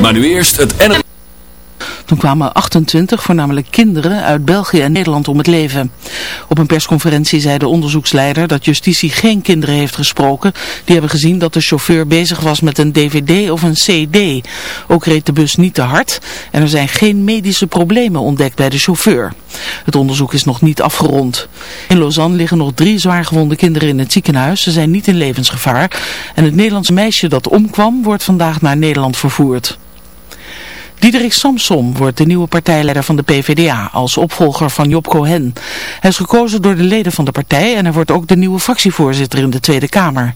Maar nu eerst het N. Toen kwamen 28, voornamelijk kinderen, uit België en Nederland om het leven. Op een persconferentie zei de onderzoeksleider dat justitie geen kinderen heeft gesproken. Die hebben gezien dat de chauffeur bezig was met een dvd of een cd. Ook reed de bus niet te hard en er zijn geen medische problemen ontdekt bij de chauffeur. Het onderzoek is nog niet afgerond. In Lausanne liggen nog drie zwaargewonde kinderen in het ziekenhuis. Ze zijn niet in levensgevaar. En het Nederlandse meisje dat omkwam wordt vandaag naar Nederland vervoerd. Diederik Samsom wordt de nieuwe partijleider van de PvdA als opvolger van Job Cohen. Hij is gekozen door de leden van de partij en hij wordt ook de nieuwe fractievoorzitter in de Tweede Kamer.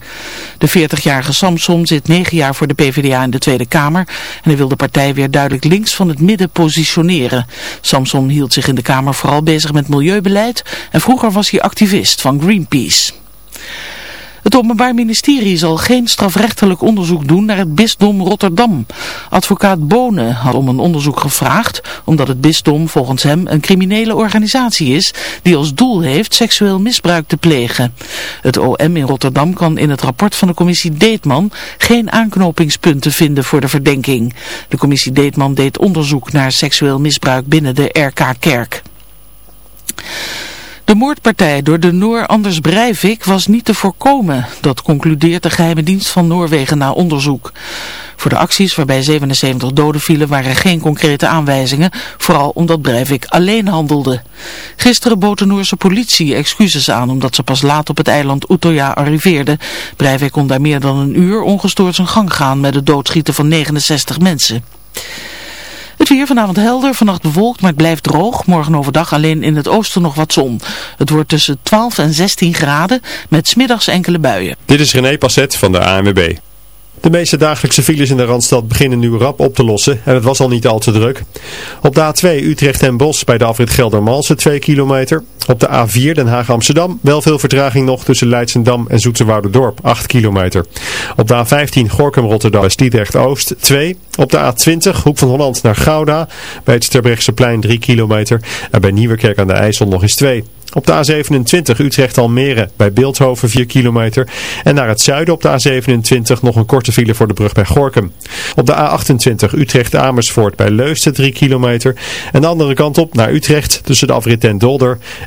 De 40-jarige Samsom zit negen jaar voor de PvdA in de Tweede Kamer en hij wil de partij weer duidelijk links van het midden positioneren. Samsom hield zich in de Kamer vooral bezig met milieubeleid en vroeger was hij activist van Greenpeace. Het Openbaar Ministerie zal geen strafrechtelijk onderzoek doen naar het bisdom Rotterdam. Advocaat Bonen had om een onderzoek gevraagd, omdat het bisdom volgens hem een criminele organisatie is die als doel heeft seksueel misbruik te plegen. Het OM in Rotterdam kan in het rapport van de commissie Deetman geen aanknopingspunten vinden voor de verdenking. De commissie Deetman deed onderzoek naar seksueel misbruik binnen de RK-kerk. De moordpartij door de Noor Anders Breivik was niet te voorkomen. Dat concludeert de geheime dienst van Noorwegen na onderzoek. Voor de acties waarbij 77 doden vielen waren geen concrete aanwijzingen, vooral omdat Breivik alleen handelde. Gisteren bood de Noorse politie excuses aan omdat ze pas laat op het eiland Utøya arriveerde. Breivik kon daar meer dan een uur ongestoord zijn gang gaan met het doodschieten van 69 mensen. Het weer vanavond helder, vannacht bewolkt, maar het blijft droog. Morgen overdag alleen in het oosten nog wat zon. Het wordt tussen 12 en 16 graden met smiddags enkele buien. Dit is René Passet van de ANWB. De meeste dagelijkse files in de Randstad beginnen nu rap op te lossen en het was al niet al te druk. Op de A2 Utrecht en Bos bij de afrit Geldermalsen 2 kilometer. Op de A4 Den Haag Amsterdam wel veel vertraging nog tussen Leidsendam en Dorp 8 kilometer. Op de A15 Gorkum Rotterdam bij Sliedrecht Oost 2. Op de A20 Hoek van Holland naar Gouda bij het plein 3 kilometer. En bij Nieuwerkerk aan de IJssel nog eens 2. Op de A27 Utrecht-Almere bij Beeldhoven 4 kilometer. En naar het zuiden op de A27 nog een korte file voor de brug bij Gorkum. Op de A28 Utrecht-Amersfoort bij Leusden 3 kilometer. En de andere kant op naar Utrecht tussen de afrit en Dolder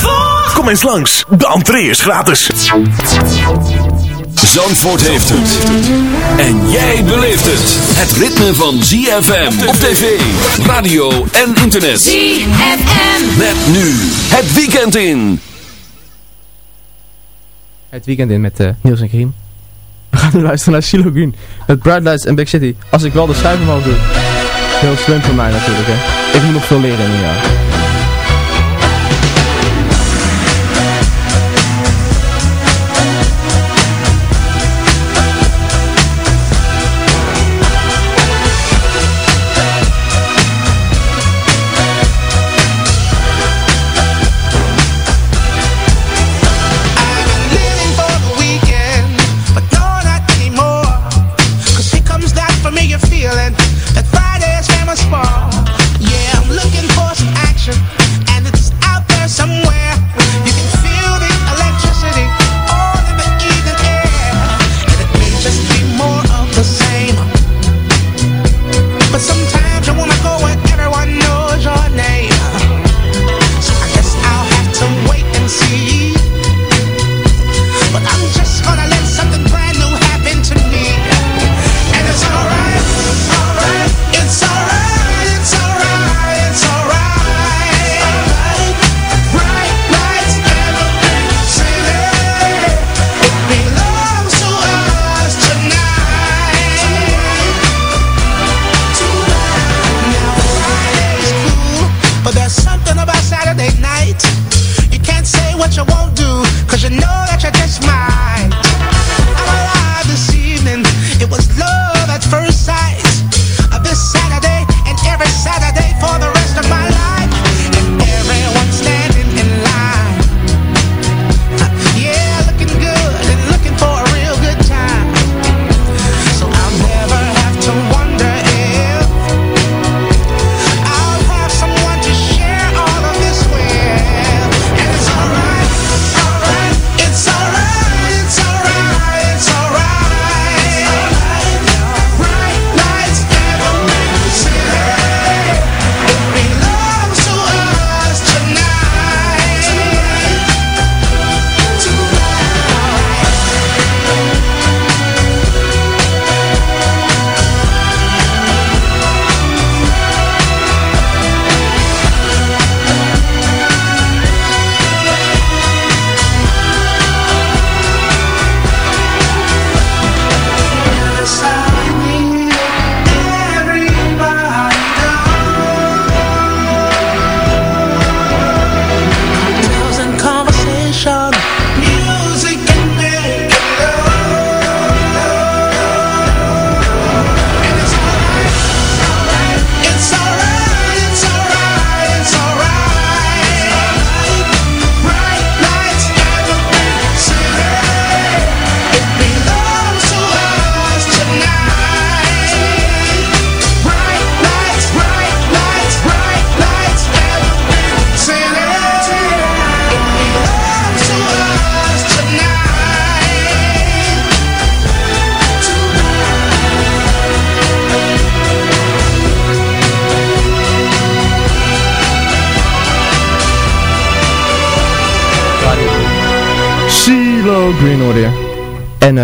Zandvoort. Kom eens langs, de entree is gratis. Zandvoort heeft het. En jij beleeft het. Het ritme van ZFM op tv, radio en internet. ZFM. Met nu het weekend in. Het weekend in met uh, Niels en Kriem. We gaan nu luisteren naar Silo Green. Met Bright Lights en Big City. Als ik wel de cijfer mag doen. Heel slim voor mij natuurlijk hè. Ik moet nog veel leren in een jaar.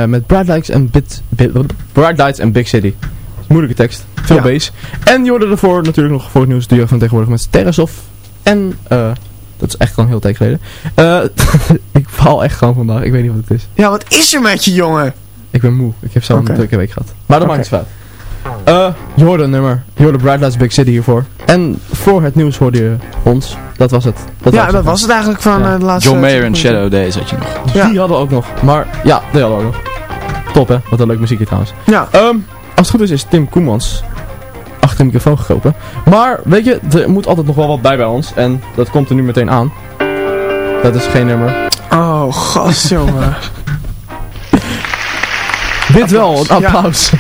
Met Bright Lights en Bit, Bit, Bright Lights en Big City. Moeilijke tekst. Veel Ja. bass. En je hoorde ervoor natuurlijk nog voor het nieuws duo van tegenwoordig met Terrasov. En eh dat is echt al een heel tijd geleden. Eh ik val echt gewoon vandaag. Ik weet niet wat het is. Ja, wat is er met je, jongen? Ik ben moe. Ik heb zo'n Oké. drukke week gehad. Maar dat maakt niet uit. Eh, je hoorde een nummer. Je hoorde Bright Lights Big City hiervoor. En voor het nieuws hoorde je ons. Dat was het. Dat ja, dat was het eigenlijk van Ja. eh, de laatste... John Mayer en Shadow Days had je nog. Ja. Die hadden we ook nog. Maar ja, die hadden we ook nog. Top hè. Wat een leuk muziekje trouwens. Ja, Ehm, als het goed is, is Tim Koemans achter de microfoon gekropen. Maar weet je, er moet altijd nog wel wat bij bij ons. En dat komt er nu meteen aan. Dat is geen nummer. oh, gast, jongen. Dit wel, een Ja. applaus.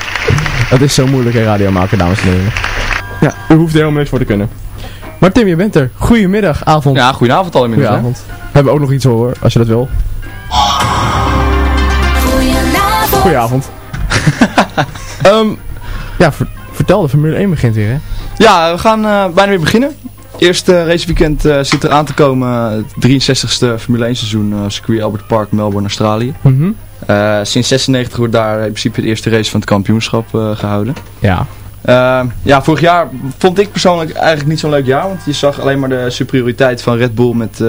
Het is zo moeilijk in radio maken, dames en heren. Ja. U hoeft er helemaal niks voor te kunnen. Maar Tim, je bent er. Goedemiddag, avond. Ja, goedenavond al inmiddels. hè? Goedenavond. Hebben we ook nog iets hoor, als je dat wil. Goedenavond. Goedenavond. Ehm ja, ver- vertel, de Formule 1 begint weer hè? Ja, we gaan eh, bijna weer beginnen. Eerste raceweekend eh zit er aan te komen. Het 63ste Formule 1 seizoen. eh, circuit Albert Park, Melbourne, Australië. Mhm. Sinds 96 wordt daar in principe de eerste race van het kampioenschap eh, gehouden. Ja. Ja, vorig jaar vond ik persoonlijk eigenlijk niet zo'n leuk jaar. Want je zag alleen maar de superioriteit van Red Bull met,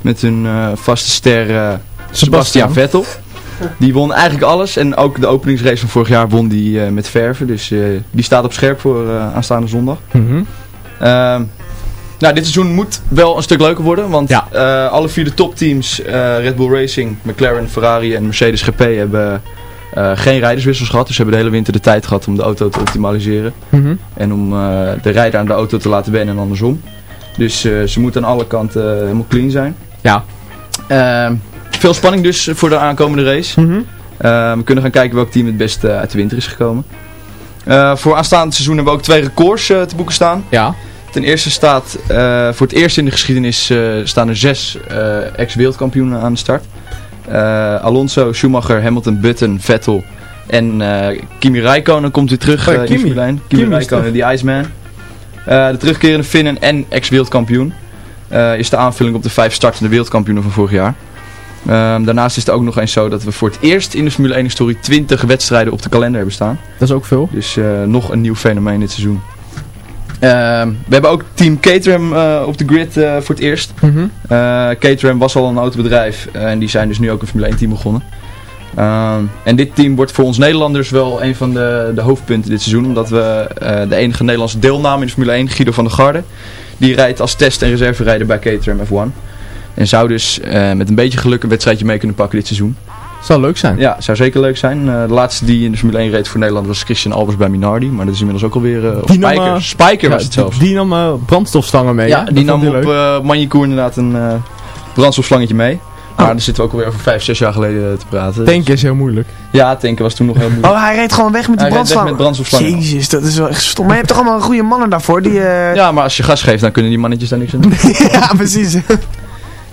met hun vaste ster Sebastian Vettel. Die won eigenlijk alles. En ook de openingsrace van vorig jaar won die eh, met verven. Dus eh, die staat op scherp voor eh, aanstaande zondag. Mhm. Ehm, nou, dit seizoen moet wel een stuk leuker worden. Want Ja. alle vier de topteams, Red Bull Racing, McLaren, Ferrari en Mercedes GP, hebben geen rijderswissels gehad. Dus ze hebben de hele winter de tijd gehad om de auto te optimaliseren. Mhm. En om de rijder aan de auto te laten wennen en andersom. Dus ze moeten aan alle kanten helemaal clean zijn. Ja. Veel spanning dus voor de aankomende race. Mhm. Eh, we kunnen gaan kijken welk team het beste uit de winter is gekomen. Eh, voor aanstaand seizoen hebben we ook twee records eh, te boeken staan. Ja. Ten eerste staat eh, voor het eerst in de geschiedenis eh, staan er zes eh, ex-wereldkampioenen aan de start. Eh, Alonso, Schumacher, Hamilton, Button, Vettel en eh, Kimi Räikkönen komt weer terug Oh eh, in Kimi. Formule 1. Kimi, Kimi Räikkönen, die Iceman. Eh, de terugkerende Finnen en ex-wereldkampioen. eh, is de aanvulling op de vijf startende wereldkampioenen van vorig jaar. Ehm, daarnaast is het ook nog eens zo dat we voor het eerst in de Formule 1 historie 20 wedstrijden op de kalender hebben staan. Dat is ook veel. Dus eh, nog een nieuw fenomeen dit seizoen. Ehm, we hebben ook Team Caterham eh, op de grid eh, voor het eerst. Mhm. Eh Caterham was al een autobedrijf en die zijn dus nu ook een Formule 1 team begonnen. Ehm, en dit team wordt voor ons Nederlanders wel een van de, de hoofdpunten dit seizoen. Omdat we eh, de enige Nederlandse deelname in de Formule 1, Guido van der Garde. Die rijdt als test- en reserverijder bij Caterham F1. En zou dus eh, met een beetje geluk een wedstrijdje mee kunnen pakken dit seizoen. Zou leuk zijn. Ja, zou zeker leuk zijn. Eh, de laatste die in de Formule 1 reed voor Nederland was Christian Albers bij Minardi. Maar dat is inmiddels ook alweer... eh Die nam, Spijker. Spijker Ja, was het zelfs. Die, die nam eh, brandstofstangen mee. ja, hè? die Dat nam op uh, Manjekoer inderdaad een eh brandstofslangetje mee. Maar daar zitten we ook alweer over vijf, zes jaar geleden te praten. Tanken is heel moeilijk. Ja, tanken was toen nog heel moeilijk. Oh, hij reed gewoon weg met die Hij reed weg brandslang. met brandstofslangen. Jezus, dat is wel echt stom. Maar je hebt toch allemaal goede mannen daarvoor? Die, eh, Ja, maar als je gas geeft, dan kunnen die mannetjes daar niks aan doen. ja, precies.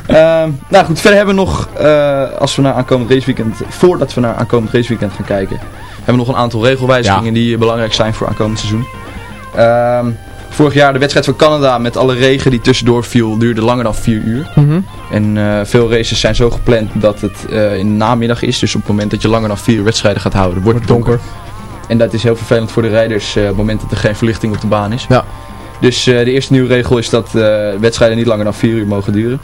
Ehm, nou goed, verder hebben we nog, eh, als we naar aankomend raceweekend, voordat we naar aankomend raceweekend gaan kijken, hebben we nog een aantal regelwijzigingen die belangrijk zijn voor aankomend seizoen. Ehm, vorig jaar de wedstrijd van Canada met alle regen die tussendoor viel, duurde langer dan 4 uur. Mhm. En eh, veel races zijn zo gepland dat het eh, in de namiddag is. Dus op het moment dat je langer dan 4 uur wedstrijden gaat houden, wordt het donker. En dat is heel vervelend voor de rijders eh, op het moment dat er geen verlichting op de baan is. Ja. Dus eh, de eerste nieuwe regel is dat eh, wedstrijden niet langer dan 4 uur mogen duren.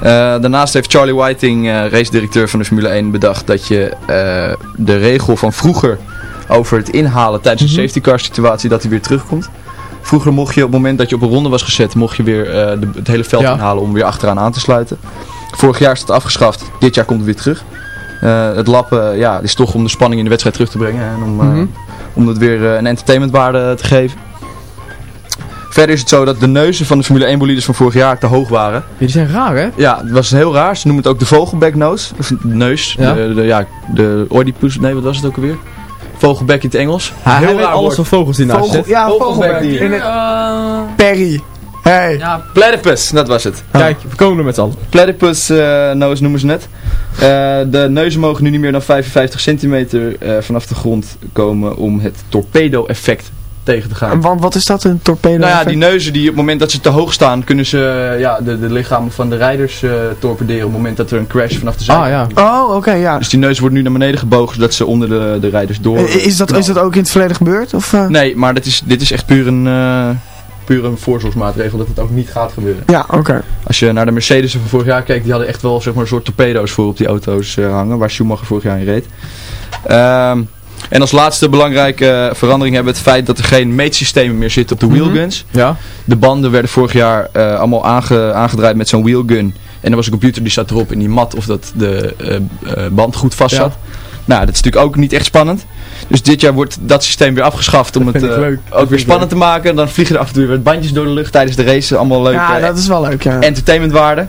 Eh, daarnaast heeft Charlie Whiting, eh race-directeur van de Formule 1, bedacht dat je eh, de regel van vroeger over het inhalen tijdens een Mhm. safety car situatie, dat die weer terugkomt. Vroeger mocht je op het moment dat je op een ronde was gezet, mocht je weer de- het hele veld Ja. inhalen om weer achteraan aan te sluiten. Vorig jaar is het afgeschaft, dit jaar komt het weer terug. Het lappen ja, is toch om de spanning in de wedstrijd terug te brengen en om, Mhm. om het weer een entertainmentwaarde te geven. Verder is het zo dat de neuzen van de Formule 1 bolides van vorig jaar te hoog waren. Ja, die zijn raar, hè? Ja, het was heel raar. Ze noemen het ook de vogelbekneus. Of de neus. Ja. De, de, ja, de oedipus. Nee, wat was het ook alweer? Vogelbek in het Engels. Heel raar alles woord. van vogels die naast Vogel, ja, Vogelbek vogelbek. die- In het- Perry. Hey. ja, Platypus, dat was het. Kijk, we komen er met z'n allen. Platypus eh nose noemen ze net. Eh, de neuzen mogen nu niet meer dan 55 centimeter eh, vanaf de grond komen om het torpedo-effect tegen te gaan. En Want wat is dat, een torpedo? Nou ja, die neuzen die op het moment dat ze te hoog staan, kunnen ze eh, ja, de, de lichamen van de rijders eh, torpederen op het moment dat er een crash vanaf de zijkant Ah, ja. Oh, oké, ja. Dus die neus wordt nu naar beneden gebogen zodat ze onder de, de rijders door. Is dat, is dat ook in het verleden gebeurd? Of, eh? Nee, maar dit is, dit is echt puur een, eh puur een voorzorgsmaatregel dat het ook niet gaat gebeuren. Ja, oké. Als je naar de Mercedes van vorig jaar kijkt, die hadden echt wel zeg maar, een soort torpedo's voor op die auto's eh, hangen, waar Schumacher vorig jaar in reed. Ehm, en als laatste belangrijke verandering hebben we het feit dat er geen meetsystemen meer zitten op de wheelguns. Ja? De banden werden vorig jaar eh, allemaal aange, aangedraaid met zo'n wheelgun. En er was een computer die zat erop en die mat of dat de eh, eh, band goed vast zat. Nou, dat is natuurlijk ook niet echt spannend. Dus dit jaar wordt dat systeem weer afgeschaft om het eh, leuk. Ook weer spannend te maken. Dan vliegen er af en toe weer bandjes door de lucht tijdens de race. Allemaal leuke Ja, dat is wel leuk, ja. entertainmentwaarde.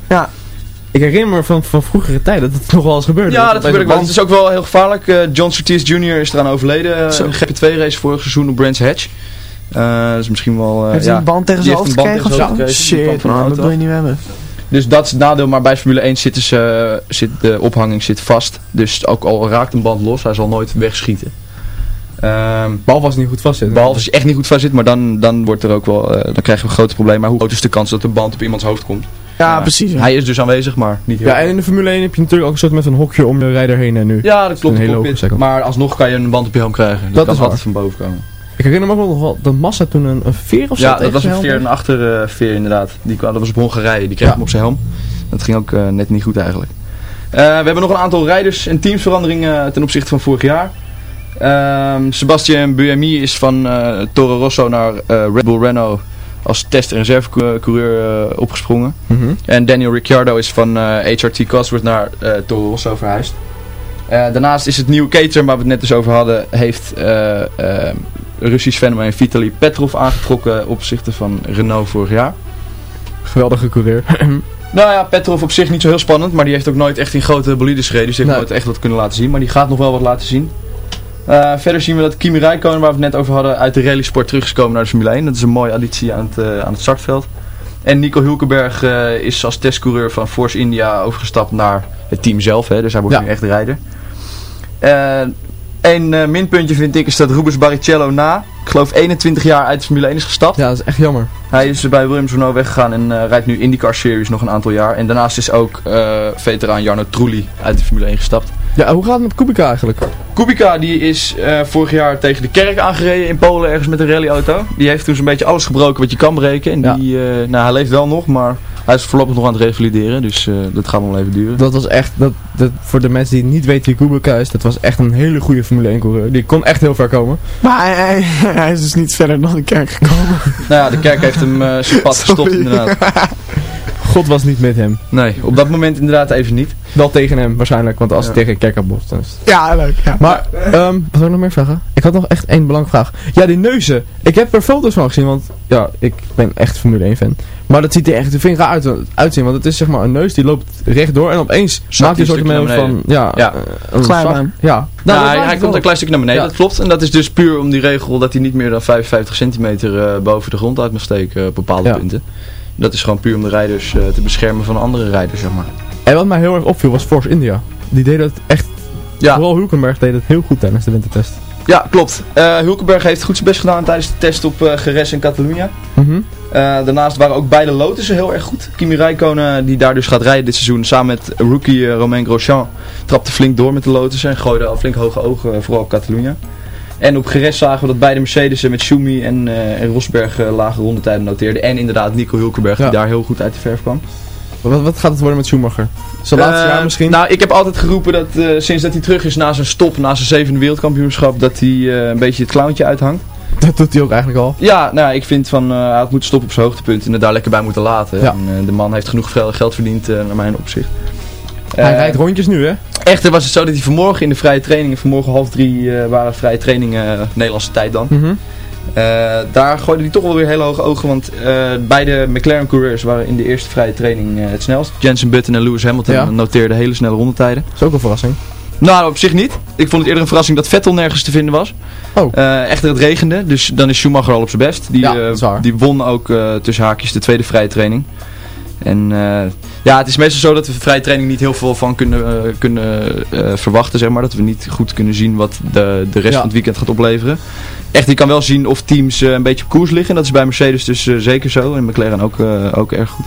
Ik herinner me van, van vroegere tijden dat het nog wel eens gebeurde. Ja, dat gebeurt wel. Het is ook wel heel gevaarlijk. Eh, John Surtees Jr. is eraan overleden. eh, Zo. een GP2 race vorig seizoen op Brands Hatch. Eh, dat is misschien wel... eh, Heeft ja. hij een band tegen zijn hoofd gekregen of zo? Shit, man, dat wil je niet hebben. Dus dat is het nadeel, maar bij Formule 1 zitten ze, zit de ophanging zit vast. Dus ook al raakt een band los, hij zal nooit wegschieten. Ehm Behalve als het niet goed vast zit. behalve als je echt niet goed vast zit, maar dan, dan, wordt er ook wel, eh, dan krijgen we een grote probleem. Maar hoe groot is de kans dat de band op iemands hoofd komt? Ja, Ja. precies. ja. Hij is dus aanwezig, maar niet heel Ja, en in de Formule 1 heb je natuurlijk ook een soort met een hokje om de rijder heen en nu. Ja, dat klopt. Een hele hoge maar alsnog kan je een band op je helm krijgen. Die Dat kan is altijd van boven komen. Ik herinner me ook nog wel dat Massa toen een, een veer of zo Ja, dat was een veer, een achterveer inderdaad. Die kwam, dat was op Hongarije. Die kreeg Ja. hem op zijn helm. Dat ging ook eh, net niet goed eigenlijk. Eh, we hebben nog een aantal rijders- en teamsveranderingen ten opzichte van vorig jaar. Ehm Sebastian Buemi is van eh, Toro Rosso naar eh, Red Bull Renault als test- en reservecoureur eh, opgesprongen. Mhm. En Daniel Ricciardo is van eh, HRT Cosworth naar eh, Toro Rosso verhuisd. Eh, daarnaast is het nieuwe cater waar we het net dus over hadden, heeft eh, eh, Russisch fenomeen Vitaly Petrov aangetrokken op opzichte van Renault vorig jaar. Geweldige coureur. Nou ja, Petrov op zich niet zo heel spannend, maar die heeft ook nooit echt in grote bolides gereden. Dus die heeft Nee. nooit echt wat kunnen laten zien, maar die gaat nog wel wat laten zien. Eh, verder zien we dat Kimi Räikkönen, waar we het net over hadden, uit de rallysport terug is gekomen naar de Formule 1. Dat is een mooie additie aan het, eh, aan het startveld. En Nico Hulkenberg eh, is als testcoureur van Force India overgestapt naar het team zelf. Hè, dus hij wordt Ja. nu echt de rijder. Een minpuntje vind ik is dat Rubens Barrichello na, ik geloof 21 jaar uit de Formule 1 is gestapt. Ja, dat is echt jammer. Hij is bij Williams Renault weggegaan en rijdt nu IndyCar Series nog een aantal jaar. En daarnaast is ook veteraan Jarno Trulli uit de Formule 1 gestapt. Ja, hoe gaat het met Kubica eigenlijk? Kubica die is eh, vorig jaar tegen de kerk aangereden in Polen ergens met een rallyauto. Die heeft toen zo'n beetje alles gebroken wat je kan breken. En Ja. die, eh, nou, hij leeft wel nog, maar hij is voorlopig nog aan het revalideren. Dus eh, dat gaat nog wel even duren. Dat was echt, dat, dat, voor de mensen die niet weten wie Kubica is, dat was echt een hele goede Formule 1 coureur. Die kon echt heel ver komen. Maar hij, hij, hij is dus niet verder dan de kerk gekomen. Nou ja, de kerk heeft hem eh zijn pad gestopt inderdaad. God was niet met hem. Nee, op dat moment inderdaad even niet. Wel tegen hem waarschijnlijk, want als Ja. hij tegen dan is het- Ja, leuk. Ja. Maar, ehm, wat wil ik nog meer vragen? Ik had nog echt één belangrijke vraag. Ja, die neuzen. Ik heb er foto's van gezien, want ja, ik ben echt Formule 1 fan. Maar dat ziet er echt, raar uit, uitzien, want het is zeg maar een neus die loopt rechtdoor en opeens Zakt maakt hij die een soort stukje van, ja, Ja. eh, een zak. Ja. Nou, dat hij, lijkt hij wel. komt een klein stukje naar beneden, Ja. dat klopt. En dat is dus puur om die regel dat hij niet meer dan 55 centimeter eh, boven de grond uit mag steken op bepaalde Ja. punten. Dat is gewoon puur om de rijders eh, te beschermen van andere rijders, zeg maar. En wat mij heel erg opviel was Force India. Die deed het echt, Ja, vooral Hulkenberg deed het heel goed tijdens de wintertest. ja klopt. Eh Hulkenberg heeft goed zijn best gedaan tijdens de test op eh Geres en Catalunya. Mhm. Daarnaast waren ook beide Lotussen heel erg goed. Kimi Räikkönen, die daar dus gaat rijden dit seizoen, samen met rookie Romain Grosjean, trapte flink door met de Lotussen en gooide al flink hoge ogen, vooral op Catalunya. En op Geres zagen we dat beide Mercedes'en met Schumi en, eh, en Rosberg eh, lage rondetijden noteerden. En inderdaad Nico Hulkenberg, Ja. die daar heel goed uit de verf kwam. Wat, wat gaat het worden met Schumacher? Zijn laatste Eh, jaar misschien? Nou, ik heb altijd geroepen dat sinds dat hij terug is na zijn stop, na zijn zevende wereldkampioenschap, dat hij een beetje het clowntje uithangt. dat doet hij ook eigenlijk al. Ja, nou, ik vind van, eh, hij moeten stoppen op zijn hoogtepunt en het daar lekker bij moeten laten. Ja. En, de man heeft genoeg geld, verdiend, naar mijn opzicht. Hij Eh, rijdt rondjes nu, hè? Echter was het zo dat hij vanmorgen in de vrije trainingen, vanmorgen half drie eh, waren vrije trainingen, eh, Nederlandse tijd dan. Mhm. Daar gooide hij toch wel weer hele hoge ogen, want beide McLaren-coureurs waren in de eerste vrije training het snelst. Jensen Button en Lewis Hamilton Ja. noteerden hele snelle rondetijden. Dat is ook een verrassing. Nou, op zich niet. Ik vond het eerder een verrassing dat Vettel nergens te vinden was. Oh. Echter, het regende, dus dan is Schumacher al op zijn best. Die, Ja, die won ook tussen haakjes de tweede vrije training. En eh, Ja, het is meestal zo dat we vrije training niet heel veel van kunnen, eh, kunnen eh, verwachten, zeg maar. Dat we niet goed kunnen zien wat de, de rest Ja. van het weekend gaat opleveren. Echt, je kan wel zien of teams een beetje op koers liggen. Dat is bij Mercedes dus zeker zo. En McLaren ook, ook erg goed.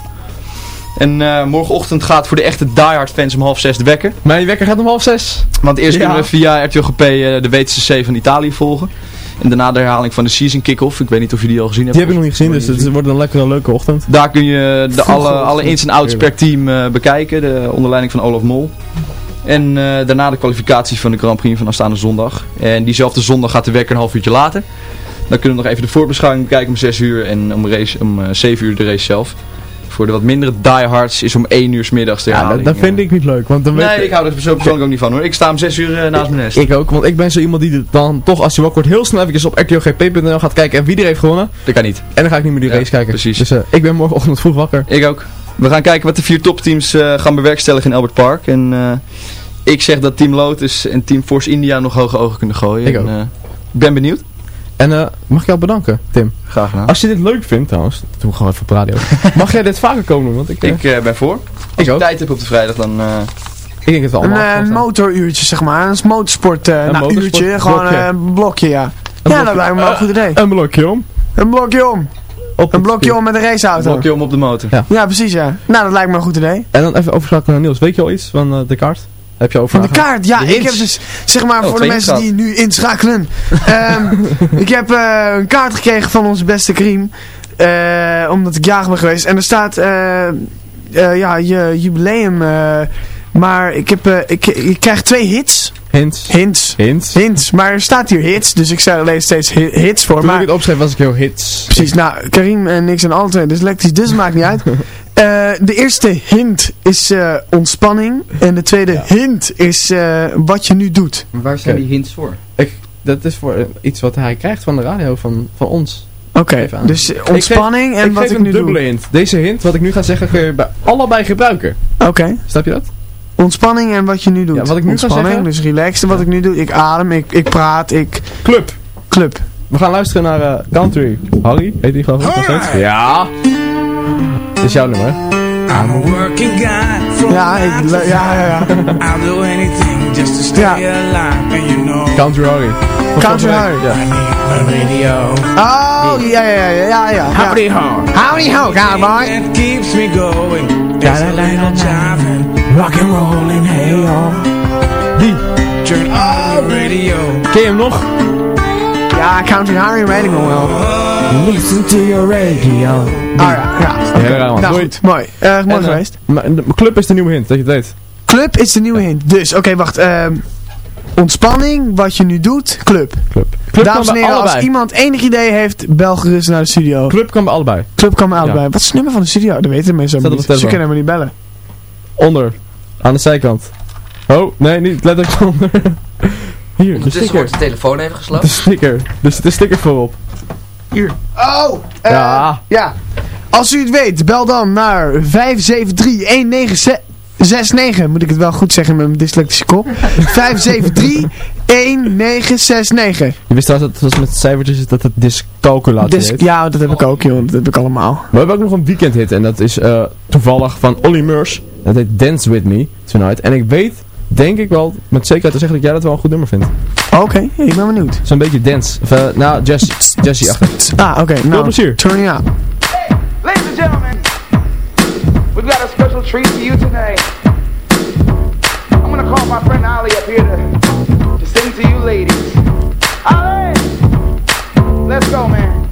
En morgenochtend gaat voor de echte diehard fans om half zes de wekker. Mijn wekker gaat om half zes. Want eerst Ja. kunnen we via RTL GP de WTCC van Italië volgen. En daarna de herhaling van de season kick-off. Ik weet niet of je die al gezien hebt. Die heb ik nog niet gezien, dus het wordt een lekkere leuke ochtend. Daar kun je de alle, alle ins en outs per team eh, bekijken. De, onder leiding van Olaf Mol. En eh, daarna de kwalificaties van de Grand Prix van aanstaande zondag. En diezelfde zondag gaat de wekker een half uurtje later. Dan kunnen we nog even de voorbeschouwing bekijken om 6 uur. En om, race, om eh, 7 uur de race zelf. Voor de wat mindere diehards is om 1 uur 's middags de Ja, dat, vind ik niet leuk, want dan weet Nee, ik hou er zo persoonlijk ook niet van hoor. Ik sta om 6 uur eh, naast mijn nest. Ik ook, want ik ben zo iemand die dan toch als hij wakker wordt heel snel eventjes op rtlgp.nl gaat kijken en wie er heeft gewonnen. Dat kan niet. En dan ga ik niet meer die Ja, race kijken. precies. Dus eh, ik ben morgenochtend vroeg wakker. Ik ook. We gaan kijken wat de vier topteams eh, gaan bewerkstelligen in Albert Park. En eh, ik zeg dat Team Lotus en Team Force India nog hoge ogen kunnen gooien. Ik En, ook. eh, ik ben benieuwd. En eh, mag ik jou bedanken, Tim? Graag gedaan. Als je dit leuk vindt trouwens, dat doen we gewoon even op radio. mag jij dit vaker komen doen? Want ik, Ik eh, ben voor. Als ik tijd hebt op de vrijdag, dan... eh, Ik denk het wel Een motoruurtje, zeg maar. Een motorsport, eh nou, motorsport uurtje. Gewoon blokje. een blokje, ja. Een ja, dat lijkt me wel een goed idee. Een blokje om. Een blokje om. Op Een blokje spier. om met een raceauto. blokje om op de motor. Ja. Ja, precies, ja. Nou, dat lijkt me een goed idee. En dan even overschakelen naar Niels. Weet je al iets van de kaart? Heb je Van de kaart, ja, De ik heb dus, zeg maar, Oh, voor de mensen die nu inschakelen. ehm, ik heb eh, een kaart gekregen van onze beste Karim. eh, omdat ik jarig ben geweest. En er staat, eh, ja, je jubileum. maar ik heb, ik, ik krijg twee hits. Hints. Hints. Hints. Hints. Maar er staat hier hits, dus ik zei lees steeds hi- hits voor. Toen Maar ik het opschreef was ik heel hits. Precies, nou, Karim en ik zijn alle twee dyslectisch, dus het maakt niet uit. Eh, de eerste hint is eh, ontspanning. En de tweede hint is eh, wat je nu doet. Waar zijn die hints voor? Dat is voor iets wat hij krijgt van de radio van, van ons. Oké, dus ontspanning en ik wat geef ik een nu dubbele doe. hint. Deze hint, wat ik nu ga zeggen, kun je bij allebei gebruiken. Oké, Snap je dat? Ontspanning en wat je nu doet. Ja, wat ik nu ontspanning, zeggen- dus relaxed. Wat ik nu doe, ik adem, ik, ik praat, ik Club. club. We gaan luisteren naar eh, Country. Harry, heet die geloof ik nog steeds? Ja. Dit is jouw nummer. I'm a working guy from Ja, ik, ja, ja, ja. I'll do anything just to stay Ja. alive. And you know, Country Harry. Country. Harry. Ja. Radio. Oh, ja, ja, ja, ja, ja. Howdy ho. Howdy ho, cowboy. That keeps me going. There's a little jiving, rock and rolling, hey oh. Die. Turn on radio. Ken je hem nog? Ja, Country Harry weet ik nog wel. Listen to your radio. Oh ja, man. Nou Mooi. goed, mooi. Erg mooi En, eh, geweest. Maar de club is de nieuwe hint, dat je het weet. Club is de nieuwe hint. Dus, oké, wacht. ehm, ontspanning, wat je nu doet, club. Club. Club Dames en bij heren, als iemand enig idee heeft, bel gerust naar de studio. Club kan bij allebei. Club kan bij allebei. Wat is het nummer van de studio? Dat weten de mensen ook niet. Ze kunnen helemaal niet bellen. Onder. Aan de zijkant. Oh, nee, niet letterlijk onder. Hier, de sticker. wordt de telefoon even De gesloopt. sticker. Dus de sticker voorop. Oh! eh, Ja. ja. Als u het weet, bel dan naar 573-1969. Moet ik het wel goed zeggen met mijn dyslectische kop. 573-1969. Je wist trouwens dat het met cijfertjes is dat het discalculatie heet. ja, dat heb ik ook, joh. Dat heb ik allemaal. We hebben ook nog een weekendhit en dat is eh, toevallig van Olly Murs. Dat heet Dance With Me Tonight. En ik weet, denk ik wel, met zekerheid te zeggen dat jij dat wel een goed nummer vindt. Oké, ik ben benieuwd. Zo'n beetje dance. Of, eh, nou, jazz, jazzy achter. Ah, oké. nou, plezier. Turn it up. Ladies and gentlemen, we've got a special treat for you tonight. I'm gonna call my friend Ali up here to, to sing to you ladies. Ali! Let's go, man.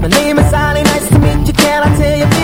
My name is Ali, nice to meet you. Can I tell you,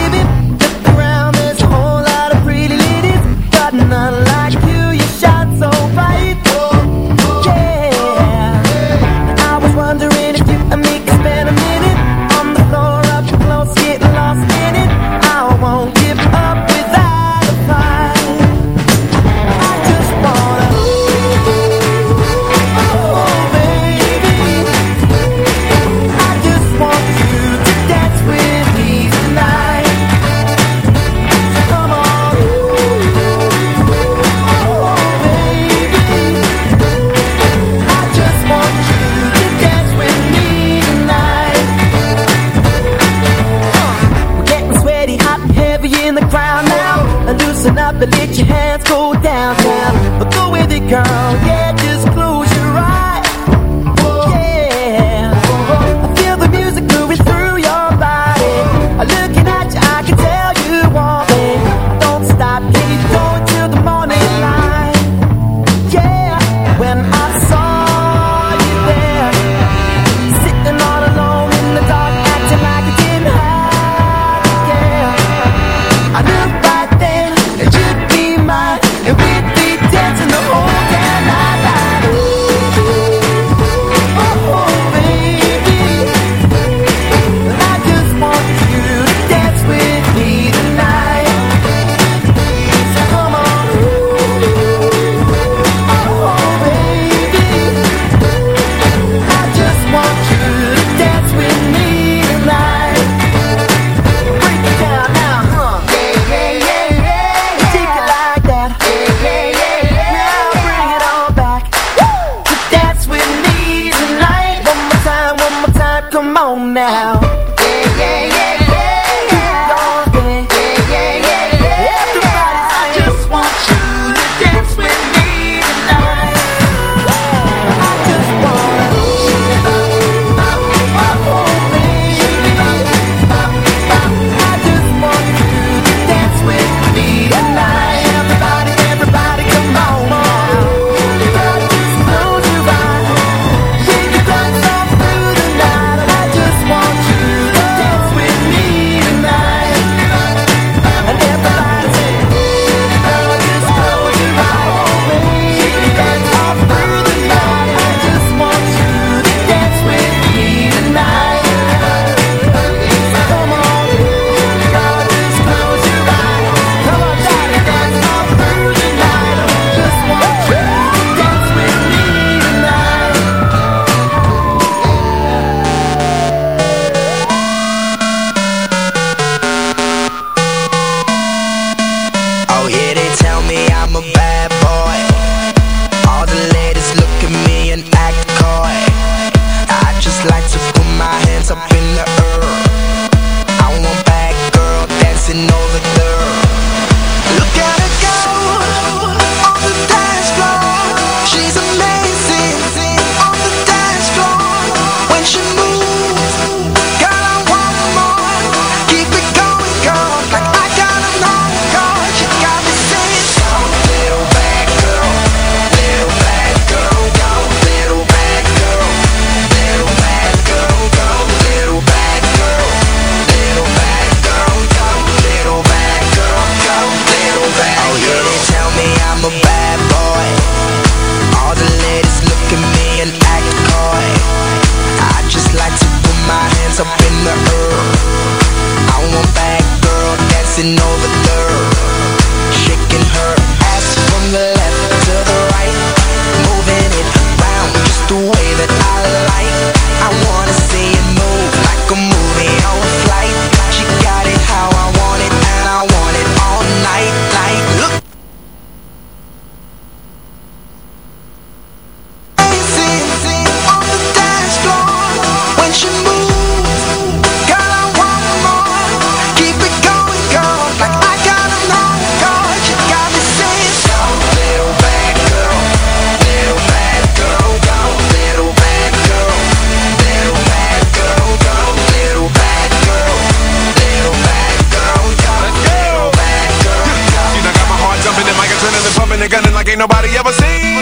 gunning like ain't nobody ever seen.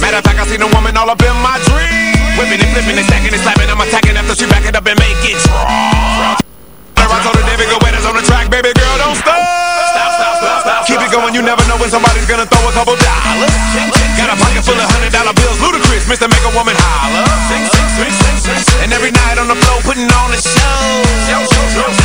Matter of fact, I seen a woman all up in my dream. Whipping and flipping and stacking and slapping. I'm attacking after she back it up and make it draw. I told her, David, go where us on the track, baby girl, don't stop. Stop, stop, stop, stop. Keep it going, you never know when somebody's gonna throw a couple dollars. Got a pocket full of hundred dollar bills, ludicrous, Mr. Make a Woman holler. And every night on the floor, putting on a show.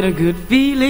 get a good feeling.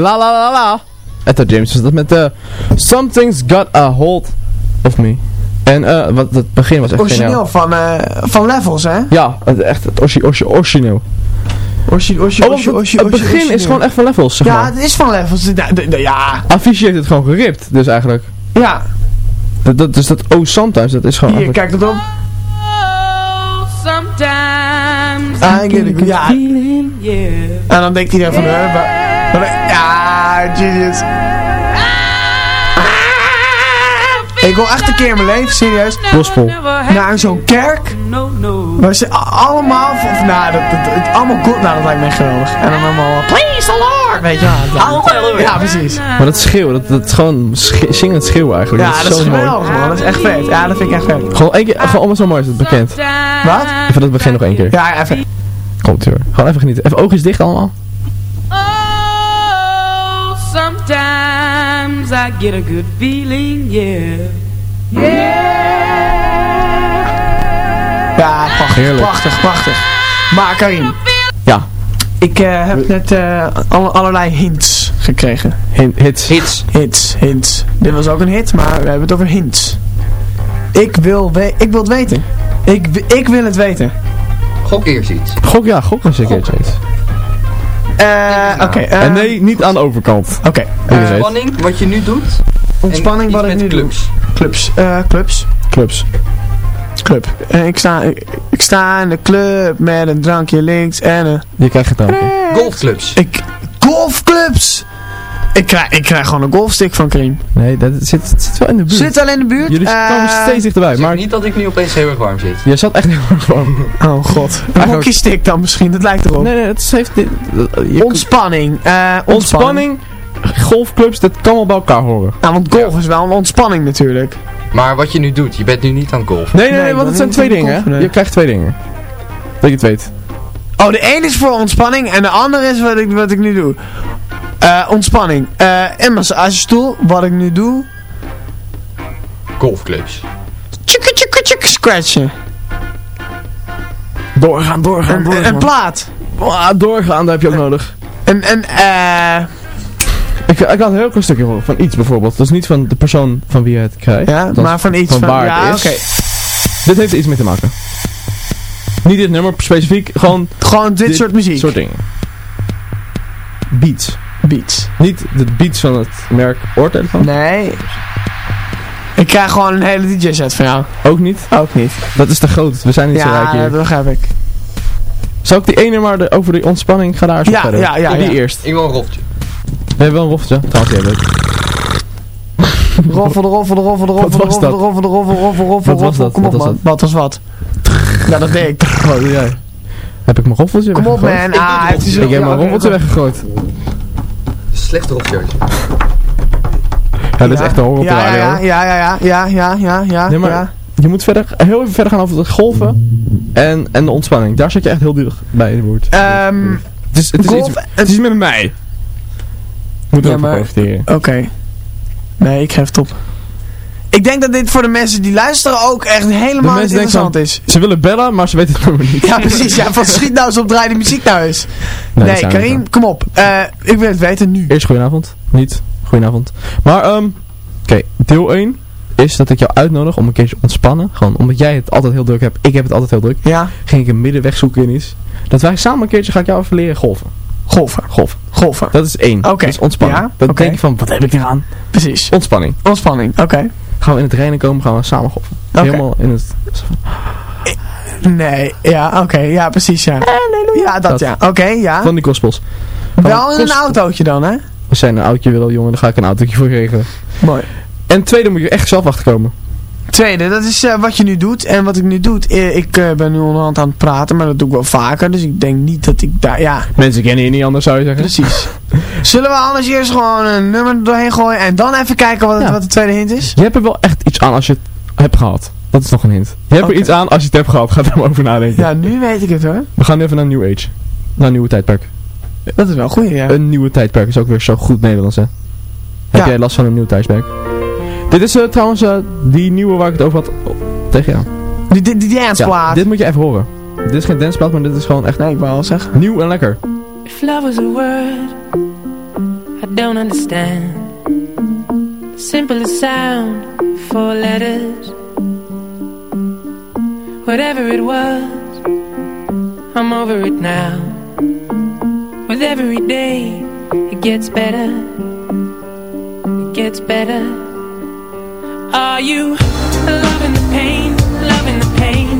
La la la la. Etta James was dat met eh, de Something's Got a Hold of Me. En eh, wat het begin was echt origineel van, uh, van Levels, hè? Ja, het, echt het orgi, orgi, origineel. Orgi, oh, het, het begin is gewoon echt van Levels, zeg ja, maar. Het is van Levels. Ja, ja. Heeft het gewoon geript, dus eigenlijk. Ja. Dat, dat, dus dat Oh Sometimes, dat is gewoon... Hier, kijk dat op. Oh, sometimes ah, I get a good feeling, yeah. En dan denkt hij daarvan, hè, ja, genius. Ah, ik wil echt een keer in mijn leven, serieus. Gospel. Naar zo'n kerk. Waar ze allemaal. Of, nou, dat, dat, allemaal God. Nou, dat lijkt me geweldig. En dan allemaal. Please the Lord! Weet je wel. Ja, precies. Maar dat schreeuw, dat, dat is gewoon. zingend het eigenlijk. Ja, dat is, dat geweldig, mooi. man. Dat is echt vet. Ja, dat vind ik echt vet. Gewoon één keer. Gewoon zo mooi is het bekend. Wat? Even dat begin nog één keer. Ja, even. Komt hoor. Gewoon even genieten. Even oogjes dicht allemaal. Sometimes I get a good feeling, yeah. Ja, prachtig, Heerlijk. prachtig, prachtig. Maar Karim, Ja. ik eh, heb net eh, alle- allerlei hints gekregen. Hin- hits. Hits. Hits, hints. Dit was ook een hit, maar we hebben het over hints. Ik wil, we ik wil het weten. Ik, ik wil het weten. Gok eerst iets. Gok, ja, gok eens een keertje eens. Eh, Oké. eh, En nee, niet aan de overkant. Oké. Wie eh, weet. Spanning, wat je nu doet. ontspanning wat ik nu doe. clubs. Clubs. eh, clubs. Clubs. Club. Eh, ik, sta, ik, ik sta in de club met een drankje links en een... Je krijgt geen drankje. Golfclubs. Ik, golfclubs! Ik krijg, ik krijg gewoon een golfstick van Karim. Nee, dat zit, het zit wel in de buurt. Zit al in de buurt. Jullie Eh, komen steeds dichterbij, maar niet dat ik nu opeens heel erg warm zit. je zat echt heel erg warm. Oh god. Een hockeystick dan misschien, dat lijkt erop. Nee, nee, het heeft... dit- je- Ontspanning. eh ontspanning. ontspanning, golfclubs, dat kan wel bij elkaar horen. Nou, want golf is wel een ontspanning natuurlijk. Maar wat je nu doet, je bent nu niet aan het golfen. Nee, nee, nee, Nee, want het zijn twee dingen, golfen, hè. nee. Je krijgt twee dingen. Dat je het weet. Oh, de een is voor ontspanning en de andere is wat ik, wat ik nu doe. Eh, ontspanning. Eh en massagestoel, wat ik nu doe. Golfclubs. Tjukke tjukke tjukke scratchen. Doorgaan, doorgaan, Een, doorgaan. een plaat. Ah, doorgaan, dat heb je ook nodig. En, en eh... Ik, ik had een heel klein stukje horen van iets bijvoorbeeld. Dat is niet van de persoon van wie je het krijgt. Ja, maar van iets van van... waar ja, het is. oké. Dit heeft er iets mee te maken. Niet dit nummer specifiek, gewoon Gewoon dit, soort muziek. soort dingen. Beats. Beats. Niet de beats van het merk oortelefoon. Nee. Ik krijg gewoon een hele DJ-set van jou. Ook niet. Ook niet. Dat is te groot. We zijn niet zo rijk Ja, hier. dat begrijp ik. Zou ik die ene maar de, over die ontspanning gaan Ja, verder? ja, ja, Die ja. eerst. Ik wil een roffeltje. We hebben wel een roffeltje. Trouwens, die hebben we. Roffel, de roffel, de roffel, de roffel, de roffel, de roffel, de roffel, roffel, roffel, Wat was dat? Kom op Wat was man. Wat was wat? Ja, dat deed ik. Wat doe jij? Heb ik mijn roffeltje Kom op man. Ah. Ik heb ja, mijn roffeltje weggegooid. Slecht roffeltje. Ja, dat is echt een horror op de Ja, ja, ja, ja, ja, ja, ja, ja, Nee, maar ja. je moet verder, heel even verder gaan over het golven en, en de ontspanning. Daar zit je echt heel dicht bij in de woord. Ehm, het is, het is, golf- iets, het is met mij. Moet Ja, er ook maar-. Oké. Nee, ik geef het op. Ik denk dat dit voor de mensen die luisteren ook echt helemaal interessant is. ze willen bellen, maar ze weten het nummer niet. Ja, precies. Ja, van schiet nou eens op, draai die muziek nou eens. Nee, Karim, kom op. Eh, ik wil het weten nu. Eerst goedenavond. Niet goedenavond. Maar, ehm oké, deel 1 is dat ik jou uitnodig om een keertje ontspannen. Gewoon omdat jij het altijd heel druk hebt. Ik heb het altijd heel druk. Ja. Ging ik een middenweg zoeken in iets. Dat wij samen een keertje ga ik jou even leren golven. Golven. Golven. Golven. Dat is één. Oké. Dat is ontspanning. Ja, Dat oké. denk je van, wat heb ik eraan? Precies. Ontspanning. Ontspanning. Oké. Gaan we in het reinen komen, gaan we samen golven. Helemaal in het... Nee. Ja, oké. Ja, precies, ja. Ja, dat, Dat. ja. Oké, ja. Van die gospels. Wel in een autootje dan, hè? Als jij een oudje wil, jongen, dan ga ik een autootje voor je regelen. Mooi. En tweede moet je echt zelf achterkomen. Tweede, dat is eh, wat je nu doet. En wat ik nu doe, eh, ik eh, ben nu onderhand aan het praten, maar dat doe ik wel vaker. Dus ik denk niet dat ik daar, ja, Mensen kennen je niet anders, zou je zeggen. precies. Zullen we anders eerst gewoon een nummer er doorheen gooien en dan even kijken wat, het- wat de tweede hint is? Je hebt er wel echt iets aan als je het hebt gehad. Dat is nog een hint. Je hebt er iets aan als je het hebt gehad. Ga er maar over nadenken. Ja, nu weet ik het hoor. We gaan nu even naar New Age. Naar een nieuwe tijdperk. Dat is wel goed, ja. Een nieuwe tijdperk is ook weer zo goed Nederlands, hè? Heb Ja. jij last van een nieuw tijdperk? Dit is eh, trouwens eh, die nieuwe waar ik het over had oh, tegen jou. Die, die, die danceplaat. dit moet je even horen. Dit is geen danceplaat, maar dit is gewoon echt Nee, ik wou al zeggen. nieuw en lekker. If love was a word, I don't understand. The simplest sound, four letters. Whatever it was, I'm over it now. With every day, it gets better. It gets better. Are you loving the pain, loving the pain?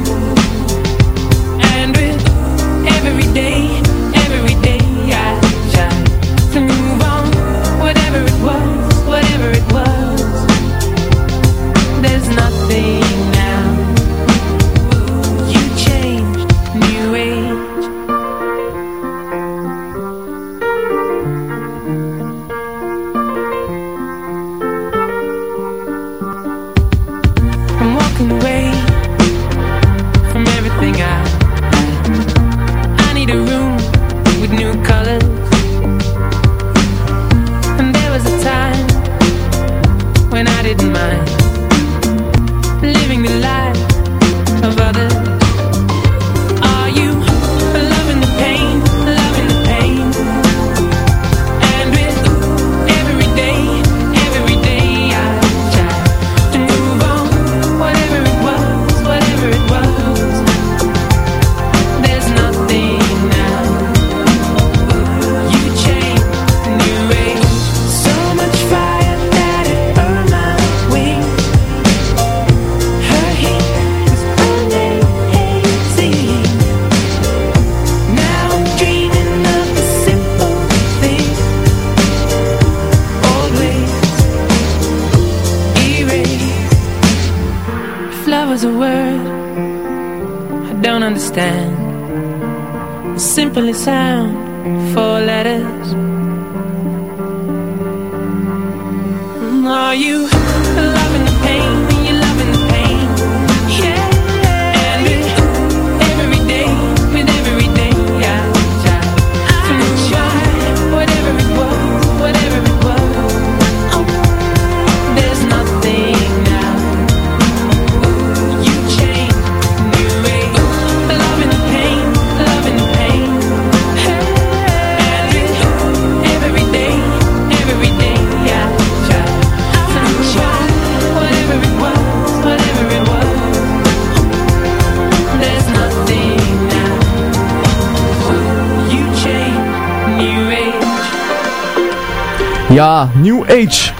Ja, New Age.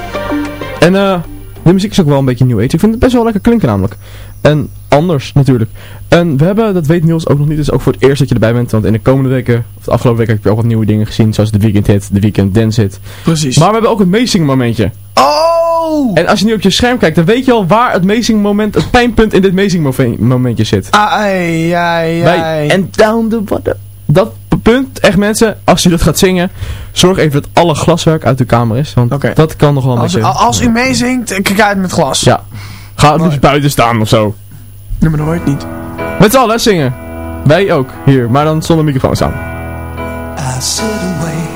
En eh, de muziek is ook wel een beetje New Age. Ik vind het best wel lekker klinken namelijk. En anders natuurlijk. En we hebben, dat weet Niels ook nog niet, dus ook voor het eerst dat je erbij bent. Want in de komende weken, of de afgelopen weken heb je ook wat nieuwe dingen gezien. Zoals de Weekend Hit, de Weekend Dance Hit. Precies. Maar we hebben ook een Mazing momentje. Oh! En als je nu op je scherm kijkt, dan weet je al waar het Mazing moment, het pijnpunt in dit Mazing momentje zit. Ai, ai, Bij ai. And Down the Water. Dat punt, echt mensen, als u dat gaat zingen, zorg even dat alle glaswerk uit de kamer is. Want dat kan nog wel een Als, beetje... als u meezingt, kijk uit met glas. Ja. Ga het liefst buiten staan of zo. Nee, maar dat hoort niet. Met z'n allen zingen. Wij ook, hier. Maar dan zonder microfoon aan. I sit wait.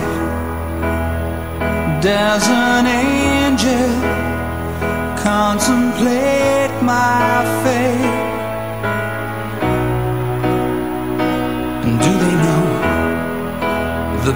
There's an angel contemplate my fate.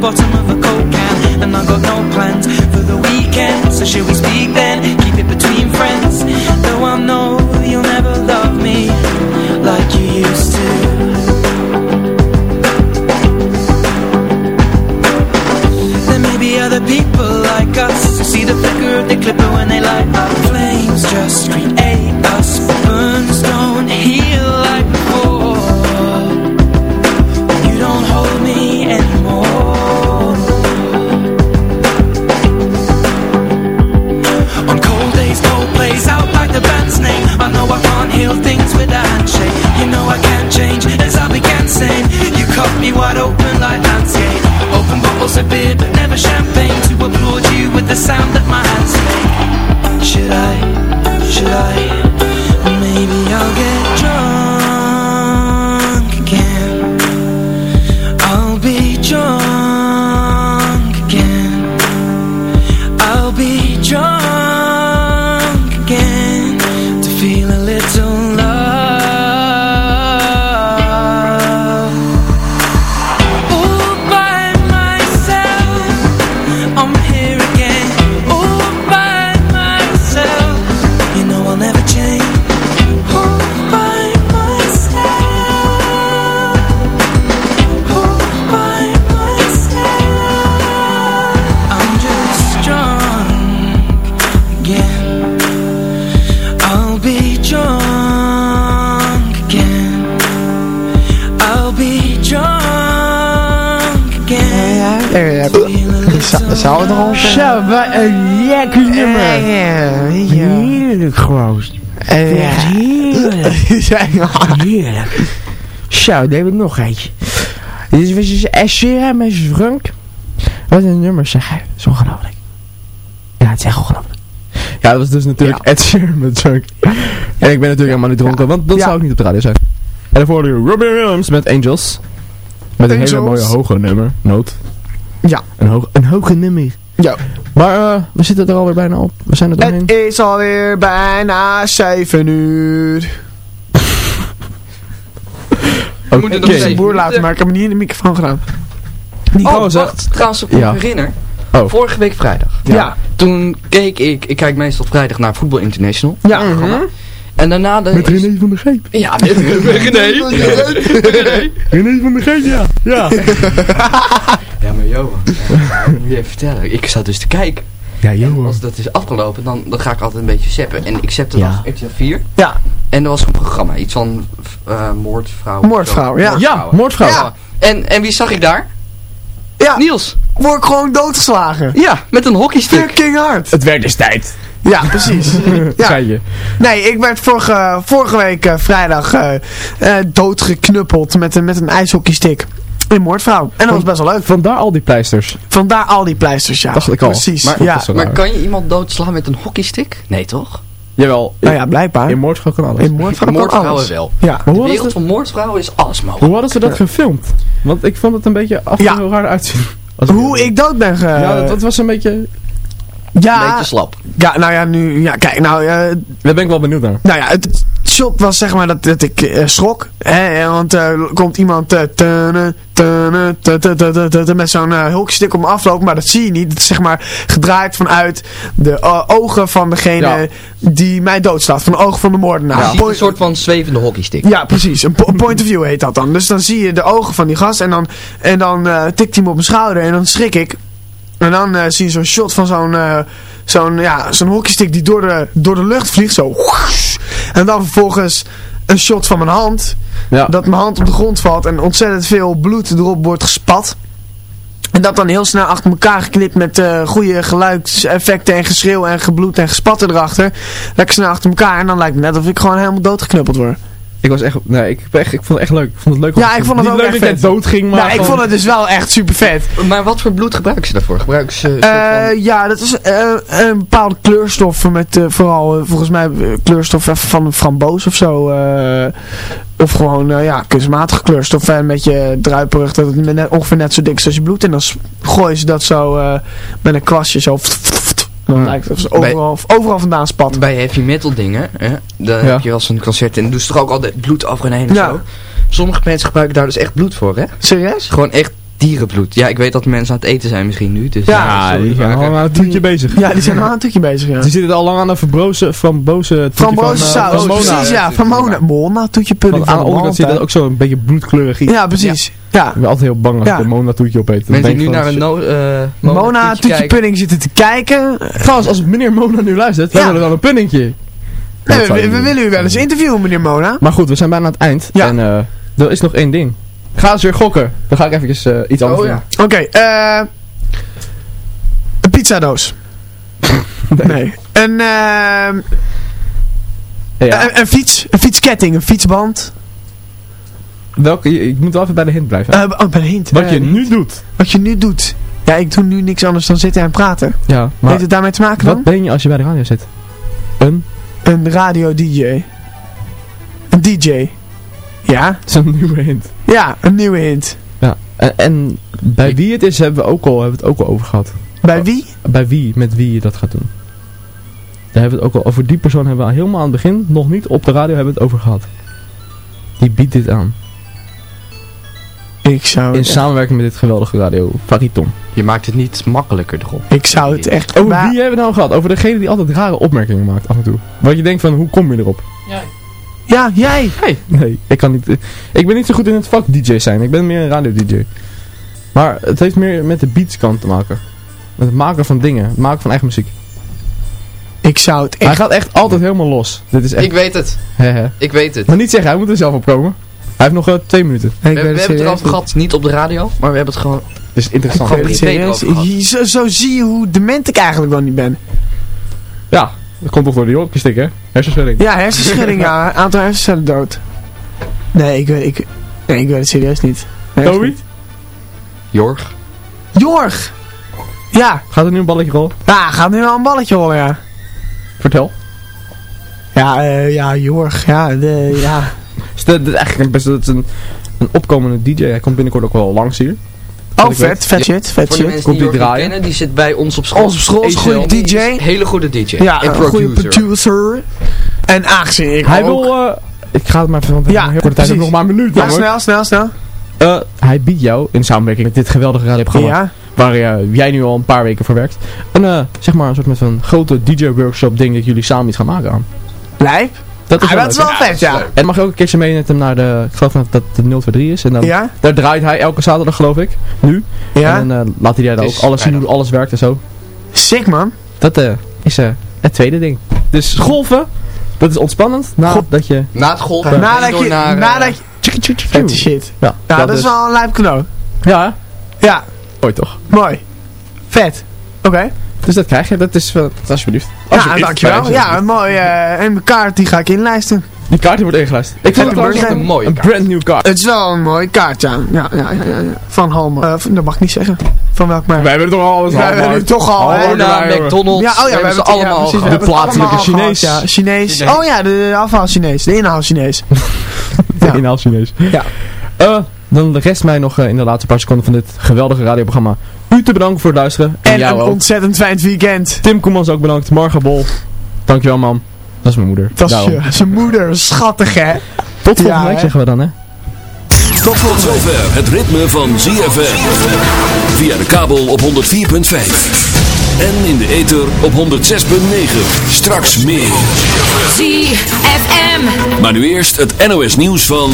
Bottom Zou- het erop? Zo, wat een lekker nummer. Heerlijk gewoon. Echt heerlijk. Heerlijk. Zo, dan hebben we nog eentje. Dit is dus Sheeran met Frank. Wat een nummer zeg hij. Dat is ongelooflijk. Ja, het is echt ongelooflijk. Ja, dat was dus natuurlijk Ed Sheeran met Drunk. En ik ben natuurlijk helemaal niet dronken, want dat zou ook niet op de radio zijn. En daarvoor hoorde Robin Williams met Angels. Met een hele mooie hoge nummer. Noot. Ja. Een, hoog, een hoge nummer. Ja. Maar eh, we zitten er alweer bijna op. We zijn er doorheen. Het is alweer bijna 7 uur. Oké. Ik moet het nog een boer laten, maar ik heb hem niet in de microfoon gedaan. Die oh, gozer- wacht, trouwens, op ik Ja. me herinner. Oh. Vorige week vrijdag. Ja. Toen keek ik, ik kijk meestal vrijdag naar Voetbal International. Ja. programma. En daarna de... Met René van der Geep. Ja, met René. René. René van der Geep, ja. Ja. Ja, maar Johan, ik moet je even vertellen. Ik zat dus te kijken. Ja, Johan. Als dat is afgelopen, dan, dan ga ik altijd een beetje zeppen. En ik zette Ja. dan RTL 4. Ja. En er was een programma, iets van eh moordvrouw. Moordvrouw, ja. Ja, moordvrouw. Ja. En, en wie zag ik daar? Ja. Niels. Word ik gewoon doodgeslagen. Ja, met een hockeystick. Fucking hard. Het werd dus tijd. Ja, precies. ja. Zei je. Nee, ik werd vorige, vorige week eh, vrijdag eh, eh, doodgeknuppeld met, een- met een ijshockeystick. In Moordvrouw. En dat was best wel leuk. Vandaar al die pleisters. Vandaar al die pleisters, ja. Dacht ik al. Precies. Maar- ja. Maar kan je iemand doodslaan met een hockeystick? Nee, toch? Jawel. Nou ja, blijkbaar. In moordvrouw kan alles. In moordvrouw kan Moordvrouwen alles. wel. Ja. Maar De hoe hadden, wereld ze, van moordvrouwen is alles mogelijk. hoe hadden ze dat gefilmd? Want ik vond het een beetje af en Ja. toe heel raar uitzien. Hoe ik dood ben ge... Ja, dat, dat was een beetje... ja, Beetje slap. ja, nou ja, nu... Ja, kijk, nou... eh, Daar ben ik wel benieuwd naar. Nou ja, het shot was zeg maar dat, dat ik eh, schrok. Hè, want eh, er komt iemand eh, tene, tene, te, te, te, te, te, te, met zo'n uh, hulkstick om me aflopen. Maar dat zie je niet. Het is zeg maar gedraaid vanuit de ogen van degene Ja. die mij doodslaat. Van de ogen van de moordenaar. Je ziet Point- een soort van zwevende hockeystick. ja, precies. Een po- point of view heet dat dan. Dus dan zie je de ogen van die gast en dan, en dan eh, tikt hij me op mijn schouder en dan schrik ik. En dan eh, zie je zo'n shot van zo'n eh, zo'n ja, zo'n hockeystick die door de, door de lucht vliegt. Zo. En dan vervolgens een shot van mijn hand. Ja. Dat mijn hand op de grond valt en ontzettend veel bloed erop wordt gespat. En dat dan heel snel achter elkaar geknipt met eh goede geluidseffecten en geschreeuw en gebloed en gespatten erachter. Lekker snel achter elkaar en dan lijkt het net of ik gewoon helemaal doodgeknuppeld word. Ik was echt... Nee, ik, echt, ik vond het echt leuk. Ik vond het leuk. Ja, ik vond het ook leuk echt dat vet. dood ging, maar Nou, ik vond het dus wel echt super vet. Maar wat voor bloed gebruiken ze daarvoor? Gebruiken ze soort van... Eh, ja, dat is eh, een bepaalde kleurstoffen met eh, vooral eh, volgens mij eh, kleurstoffen van een framboos of zo. eh, of gewoon eh, ja, kunstmatige kleurstoffen en een beetje druiperig. Dat het net, ongeveer net zo dik is als je bloed. En dan gooien ze dat zo eh, met een kwastje zo. Dan lijkt het of ze overal, overal vandaan spat. Bij heavy metal dingen, hè, dan Ja. heb je wel zo'n concert en doen ze toch ook al de bloed af en heen en Ja. zo. Sommige mensen gebruiken daar dus echt bloed voor, hè? Serieus? Gewoon echt dierenbloed. Ja, ik weet dat mensen aan het eten zijn misschien nu, dus... Ja, sorry, die zijn maar- al een toetje bezig. Ja, die zijn al een tukje bezig. Ja. Die zitten al lang aan een verbrozen, frambozen toetje Frambozen van, eh, saus, van Mona. precies ja. Van Mona. Mona, toetje pudding Want aan van de onderkant zit dat ook zo'n beetje bloedkleurig iets. Ja, precies. Ja. Ik ben altijd heel bang als Ja. ik een Mona toetje opeet. Dan Mensen die nu ik naar van, een no, eh, Mona, toetje toetje pudding zitten te kijken. Trouwens, als meneer Mona nu luistert, wij Ja. willen dan een puddingje. Nee, we, willen u wel eens interviewen, meneer Mona. Maar goed, we zijn bijna aan het eind. Ja. En eh, er is nog één ding. Ga eens weer gokken. Dan ga ik eventjes eh, iets anders Oh, doen. ja. Oké, eh... een pizzadoos. nee. Een, ehm Ja. een, een fiets. Een fietsketting. Een fietsband. Welke, ik moet wel even bij de hint blijven. Eh, oh, bij de hint. Wat Eh, je nu doet. Wat je nu doet. Ja, ik doe nu niks anders dan zitten en praten. Ja, maar Heeft het daarmee te maken dan? wat ben je als je bij de radio zit? Een? Een radio-dj. Een DJ. Ja? Dat is een nieuwe hint. Ja, een nieuwe hint. Ja. En, en bij wie het is hebben we, ook al, hebben we het ook al over gehad. Bij wie? Bij wie, met wie je dat gaat doen. Daar hebben we het ook al over. Die persoon hebben we helemaal aan het begin, nog niet op de radio, hebben we het over gehad. Die biedt dit aan. Ik zou, In samenwerking met dit geweldige radio, Fariton. Je maakt het niet makkelijker erop. ik zou het echt... Over wie hebben we het nou gehad? Over degene die altijd rare opmerkingen maakt af en toe. Wat je denkt van, hoe kom je erop? Ja, jij. Nee, ik kan niet. Ik ben niet zo goed in het vak DJ zijn. Ik ben meer een radio DJ. Maar het heeft meer met de beatskant te maken. Met het maken van dingen. Het maken van eigen muziek. Ik zou het Hij echt... gaat echt altijd helemaal los. Dit is echt... Ik weet het. Ik weet het. Maar niet zeggen, hij moet er zelf op komen. Hij heeft nog eh, twee minuten. Ik We, hebben het erover gehad, niet op de radio, maar we hebben het gewoon... Het is interessant. Ik weet het Gewoon serieus. Zo, zo zie je hoe dement ik eigenlijk wel niet ben. Ja, dat komt toch door die hockeystick, hè? Hersenschudding. Ja, hersenschudding, ja. Aantal hersencellen dood. Nee, ik weet, ik, nee, ik weet het serieus niet. Toby? Jorg. Jorg! Ja. Gaat er nu een balletje rollen? Ja, gaat nu wel een balletje rollen, ja. Vertel. Ja, eh, ja, Jorg. Ja, de, ja. Dus is eigenlijk best dat is een, een opkomende DJ. Hij komt binnenkort ook wel langs hier. Oh, vet, vet shit, vet Voor de shit. mensen Komt die die draaien? kennen, die zit bij ons op school. Ons op school is een goede DJ. Hele goede DJ. Ja, en een goede producer. En aangezien ik Hij ook... wil... eh, ik ga het maar even, want we Ja, hebben heel korte tijd precies. nog maar een minuut. Ja, snel, snel, snel. Eh, hij biedt jou, in samenwerking met dit geweldige radioprogramma, Ja. waar eh, jij nu al een paar weken voor werkt, een, eh, zeg maar een soort met van grote DJ-workshop ding dat jullie samen iets gaan maken aan. Lijp. Dat is Ah, wel dat is vet, ja. En mag je ook een keertje mee met hem naar de, ik geloof dat het de 023 is, en dan, Ja? daar draait hij elke zaterdag geloof ik, nu. Ja. En dan eh, laat hij daar ook alles zien hoe alles werkt en zo. Sick, man. Dat eh, is eh, het tweede ding. Dus golven, dat is ontspannend, nadat je... Na het golven. Nadat je... naar, Nadat je... Vette shit. Ja, Ja, dat is wel een lijp cadeau. Ja, hè? Ja, mooi toch. mooi. Vet. Oké. Dus dat krijg je, dat is, uh, alsjeblieft. Ja, Alsjeblieft. dankjewel. Fijn, Ja, mooi. eh en mijn kaart die ga ik inlijsten. Die kaart die wordt ingeluisterd. Ik vind het trouwens birthday. een mooie Een brand new kaart. Het is wel een mooie kaart, ja. Ja, ja, ja, ja, ja. Van Halma. Eh, dat mag ik niet zeggen. Van welk merk? Wij hebben het toch al alles Wij hebben het toch al. Ja, McDonald's, Ja, oh ja, we hebben ze allemaal ja, precies, De plaatselijke Chinees. Ja, Chinees. Oh ja, de, de afhaal Chinees. De inhaal Chinees. Ja. Inhaal Chinees. Ja. Eh, dan rest mij nog eh, in de laatste paar seconden van dit geweldige radioprogramma u te bedanken voor het luisteren. En jou een ook. ontzettend fijn weekend. Tim Koemans ook bedankt. Marga Bol. Dankjewel man. Dat is mijn moeder. Dat is Daarom. je- zijn moeder. Schattig, hè? Tot volgende Ja, week hè? zeggen we dan hè. Tot zover het ritme van ZFM. Via de kabel op 104.5. En in de ether op 106.9. Straks meer. ZFM. Maar nu eerst het NOS nieuws van...